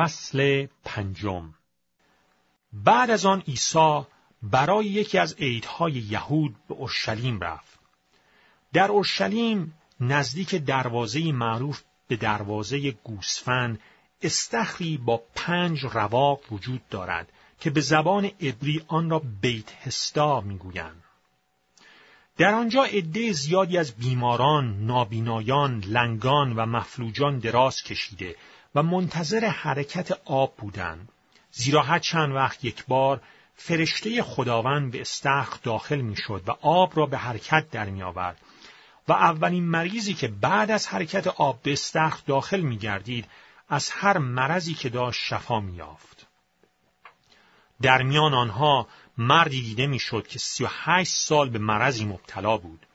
فصل پنجم بعد از آن عیسی برای یکی از عیدهای یهود به اورشلیم رفت. در اورشلیم نزدیک دروازه معروف به دروازه گوسفند استخری با پنج رواق وجود دارد که به زبان عبری آن را بیت هستا می‌گویند. در آنجا عده زیادی از بیماران، نابینایان، لنگان و مفلوجان دراز کشیده و منتظر حرکت آب بودند. زیرا هر چند وقت یک بار فرشته خداوند به استخر داخل می‌شد و آب را به حرکت در می آورد و اولین مریضی که بعد از حرکت آب به استخر داخل می گردید از هر مرضی که داشت شفا می یافت. در میان آنها مردی دیده می‌شد که سی و هشت سال به مرضی مبتلا بود.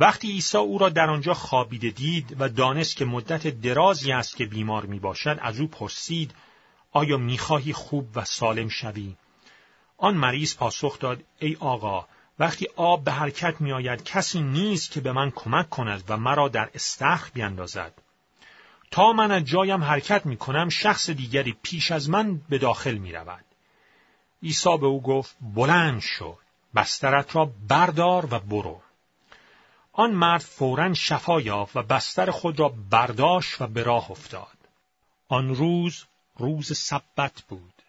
وقتی عیسی او را در آنجا خوابیده دید و دانست که مدت درازی است که بیمار می باشد از او پرسید آیا می‌خواهی خوب و سالم شوی؟ آن مریض پاسخ داد ای آقا وقتی آب به حرکت می آید کسی نیست که به من کمک کند و مرا در استخر بیندازد. تا من از جایم حرکت می کنم شخص دیگری پیش از من به داخل می رود. عیسی به او گفت بلند شو بسترت را بردار و برو. آن مرد فورا شفا یافت و بستر خود را برداشت و به راه افتاد. آن روز روز سبت بود.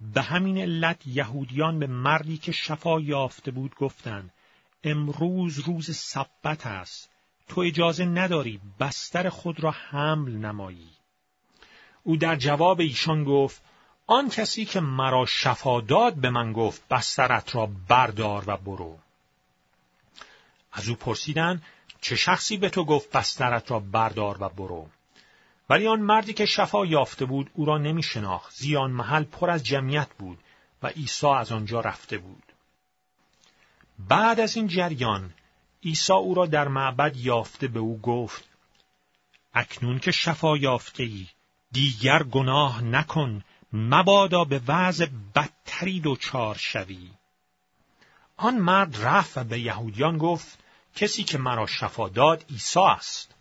به همین علت یهودیان به مردی که شفا یافته بود گفتند امروز روز سبت است تو اجازه نداری بستر خود را حمل نمایی او در جواب ایشان گفت آن کسی که مرا شفا داد به من گفت بسترت را بردار و برو. از او پرسیدن چه شخصی به تو گفت بسترت را بردار و برو؟ ولی آن مردی که شفا یافته بود او را نمی شناخت. زیرا آن محل پر از جمعیت بود و عیسی از آنجا رفته بود. بعد از این جریان عیسی او را در معبد یافته به او گفت اکنون که شفا یافته ای دیگر گناه نکن مبادا به وضع بدتری دچار شوی آن مرد رفت و به یهودیان گفت کسی که مرا شفا داد عیسی است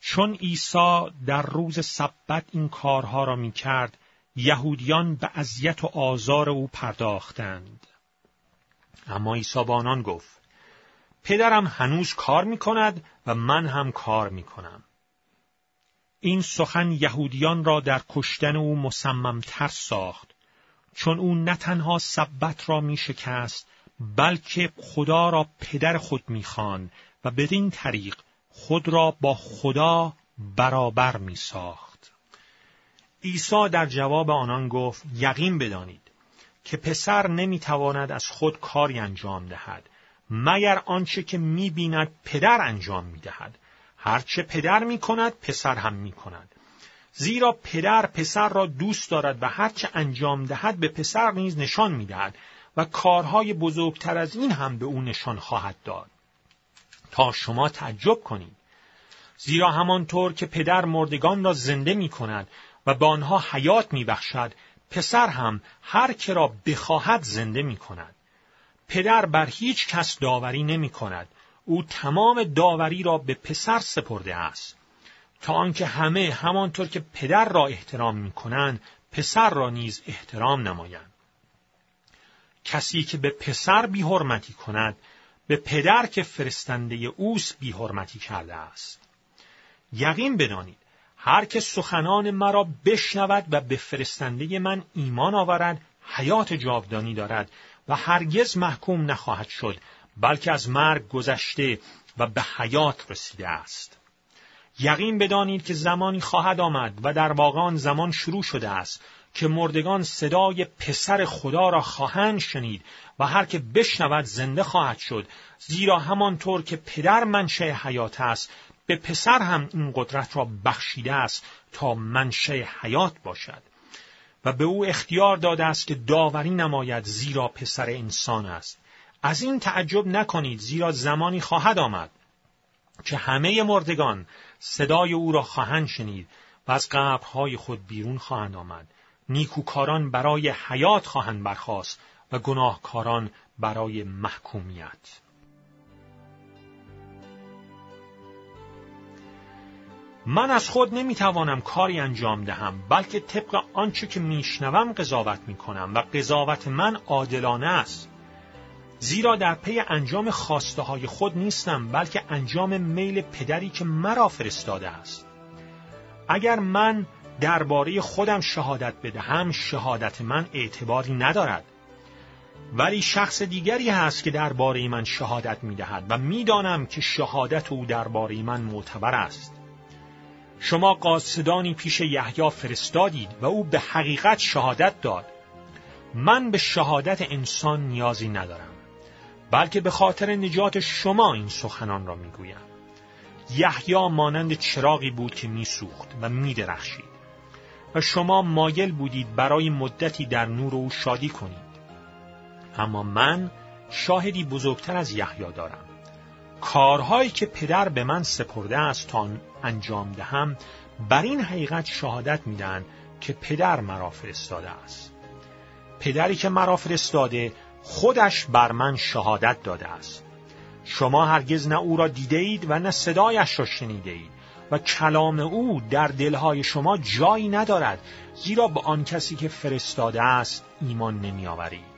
چون عیسی در روز سبت این کارها را می کرد، یهودیان به اذیت و آزار او پرداختند. اما عیسی با آنان گفت، پدرم هنوز کار می کند و من هم کار می کنم. این سخن یهودیان را در کشتن او مصممتر ساخت، چون او نه تنها سبت را می شکست، بلکه خدا را پدر خود می خان و بدین طریق خود را با خدا برابر می ساخت. عیسی در جواب آنان گفت یقین بدانید که پسر نمی تواند از خود کاری انجام دهد مگر آنچه که می بیند پدر انجام می دهد. هرچه پدر می کند پسر هم می کند. زیرا پدر پسر را دوست دارد و هرچه انجام دهد به پسر نیز نشان می دهد و کارهای بزرگتر از این هم به او نشان خواهد داد. تا شما تعجب کنید زیرا همانطور که پدر مردگان را زنده می کند و به آنها حیات می بخشد پسر هم هر که را بخواهد زنده می کند پدر بر هیچ کس داوری نمی کند او تمام داوری را به پسر سپرده است. تا آنکه همه همانطور که پدر را احترام می کنند پسر را نیز احترام نمایند. کسی که به پسر بیحرمتی کند به پدر که فرستنده اوست بیحرمتی کرده است. یقین بدانید هر که سخنان مرا بشنود و به فرستنده من ایمان آورد حیات جاودانی دارد و هرگز محکوم نخواهد شد. بلکه از مرگ گذشته و به حیات رسیده است. یقین بدانید که زمانی خواهد آمد و در واقع آن زمان شروع شده است که مردگان صدای پسر خدا را خواهند شنید و هر که بشنود زنده خواهد شد زیرا همانطور که پدر منشه حیات است به پسر هم این قدرت را بخشیده است تا منشه حیات باشد و به او اختیار داده است که داوری نماید زیرا پسر انسان است از این تعجب نکنید زیرا زمانی خواهد آمد که همه مردگان صدای او را خواهند شنید و از قبرهای خود بیرون خواهند آمد. نیکوکاران برای حیات خواهند برخاست و گناهکاران برای محکومیت. من از خود نمی‌توانم کاری انجام دهم بلکه طبق آنچه که میشنوم قضاوت می‌کنم و قضاوت من عادلانه است. زیرا در پی انجام خواسته های خود نیستم بلکه انجام میل پدری که مرا فرستاده است. اگر من درباره خودم شهادت بدهم شهادت من اعتباری ندارد. ولی شخص دیگری هست که درباره من شهادت می‌دهد و می‌دانم که شهادت او درباره من معتبر است. شما قاصدانی پیش یحیی فرستادید و او به حقیقت شهادت داد. من به شهادت انسان نیازی ندارم. بلکه به خاطر نجات شما این سخنان را می‌گویم. یحیی مانند چراغی بود که میسوخت و میدرخشید. و شما مایل بودید برای مدتی در نور او شادی کنید. اما من شاهدی بزرگتر از یحیی دارم. کارهایی که پدر به من سپرده است تا انجام دهم بر این حقیقت شهادت میدن که پدر مرا فرستاده است. پدری که مرا فرستاده خودش بر من شهادت داده است شما هرگز نه او را دیده اید و نه صدایش را شنیده اید و کلام او در دلهای شما جایی ندارد زیرا به آن کسی که فرستاده است ایمان نمی آورید.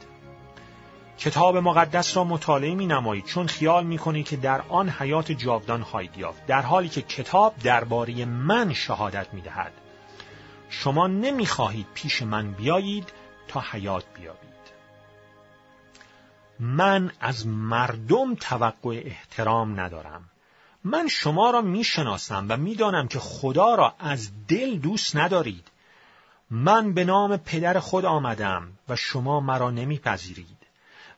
کتاب مقدس را مطالعه می نمایید چون خیال می کنید که در آن حیات جاودان خواهید یافت در حالی که کتاب درباره من شهادت می دهد. شما نمی خواهید پیش من بیایید تا حیات بیابید. من از مردم توقع احترام ندارم. من شما را می‌شناسم و می‌دانم که خدا را از دل دوست ندارید. من به نام پدر خود آمدم و شما مرا نمیپذیرید.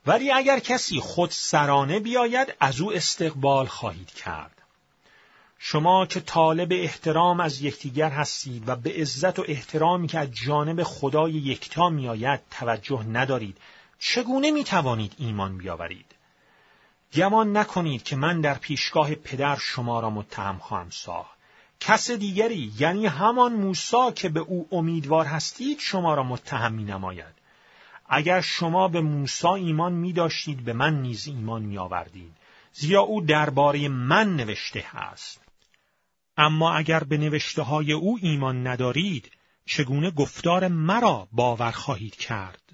ولی اگر کسی خود سرانه بیاید از او استقبال خواهید کرد. شما که طالب احترام از یکدیگر هستید و به عزت و احترامی که از جانب خدای یکتا میآید توجه ندارید چگونه می توانید ایمان بیاورید؟ گمان نکنید که من در پیشگاه پدر شما را متهم خواهم ساخت. کس دیگری یعنی همان موسا که به او امیدوار هستید شما را متهم می نماید اگر شما به موسی ایمان می داشتید به من نیز ایمان می آوردید زیرا او درباره من نوشته است. اما اگر به نوشته های او ایمان ندارید چگونه گفتار مرا باور خواهید کرد؟